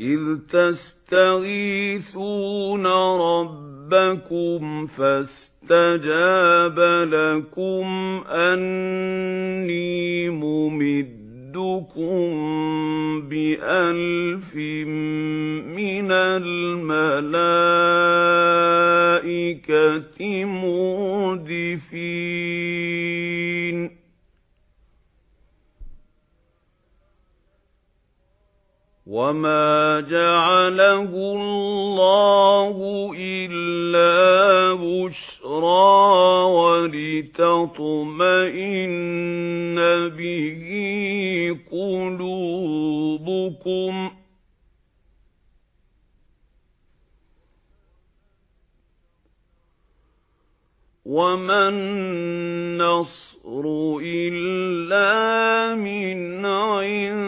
إِذْ تَسْتَغِيثُونَ رَبَّكُمْ فَاسْتَجَابَ لَكُمْ أَنِّي مُمِدُّكُمْ بِأَلْفٍ مِنَ الْمَلَائِكَةِ مُرْدِفِينَ وَمَا جَعَلَهُ اللَّهُ إِلَّا بُشْرَى وَلِتَطْمَئِنَّ بِهِ قُلُوبُكُمْ وَمَا النَّصْرُ إِلَّا مِنْ عِندِ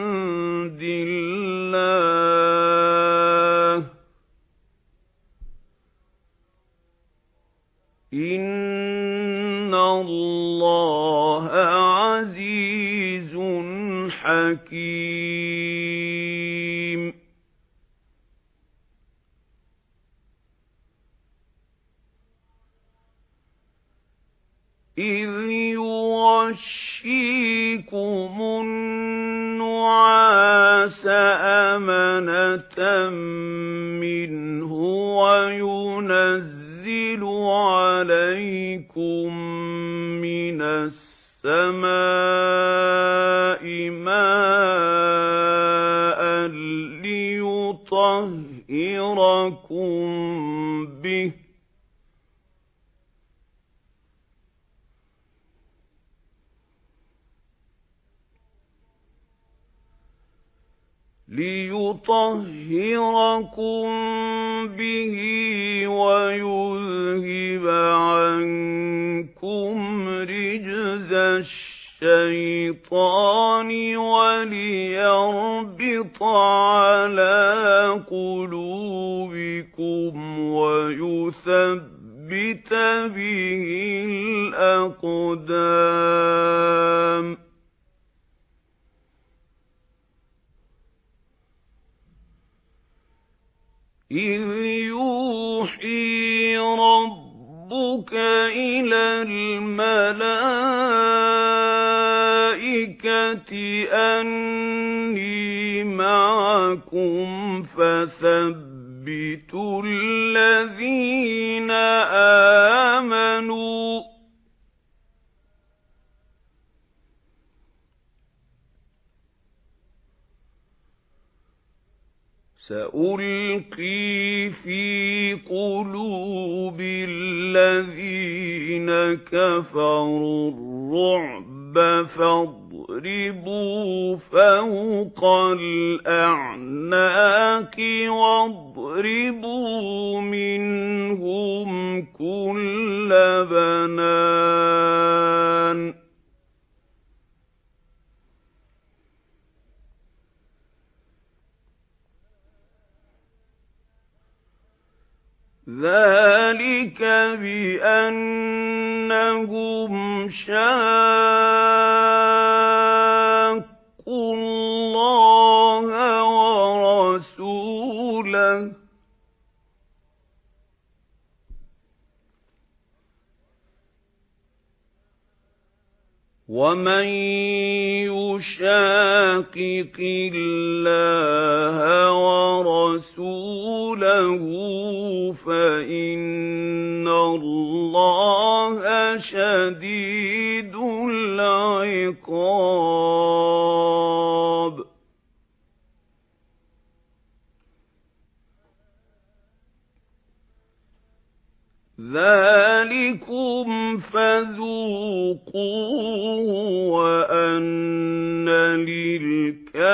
حَكِيمٌ. إِذْ يُغَشِّيكُمُ النُّعَاسَ أَمَنَةً مِّنْهُ وَيُنَزِّلُ عَلَيْكُم مِّنَ السَّمَاءِ لِّيُطَهِّرَكُم بِهِ. لِيُطَهِّرَكُم بِهِ وَيُذْهِبَ عَنكُمْ رِجْزَ الشَّيْطَانِ وَلِيَرْبِطَ عَلَى قُلُوبِكُمْ وَيُثَبِّتَ بِهِ الْأَقْدَامَ. إِذْ يُوحِي رَبُّكَ إِلَى الْمَلَائِكَةِ أَنِّي مَعَكُمْ فَثَبِّتُوا الَّذِينَ آمَنُوا. سَأُلْقِي فِي قُلُوبِ الَّذِينَ كَفَرُوا الرُّعْبَ فَاضْرِبُوا فَوْقَ الْأَعْنَاقِ وَاضْرِبُوا مِنْهُمْ كُلَّ بَنَانٍ ذَلِكَ بِأَنَّهُمْ شَاقُّوا اللَّهَ وَرَسُولَهُ وَمَن يُشَاقِقِ اللَّهَ وَرَسُولَهُ شَدِيدُ الْعِقَابِ. ذَلِكُمْ فَذُوقُوهُ وَأَنَّ لِلْكَافِرِينَ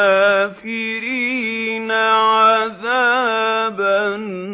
عَذَابَ النَّارِ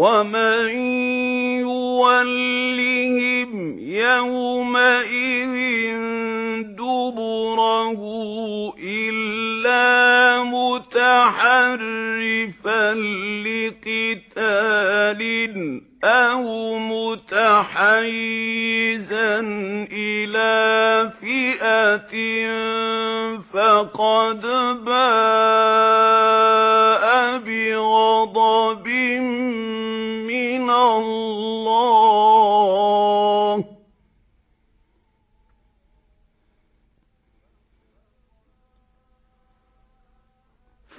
ومن يولهم يومئذ دبره إلا متحرفا لقتال أو متحيزا إلى فئة فقد باء بغضب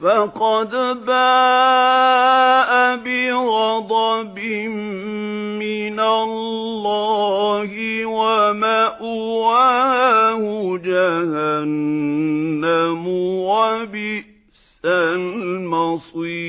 فقد باء بغضب من الله ومأواه جهنم وبئس المصير.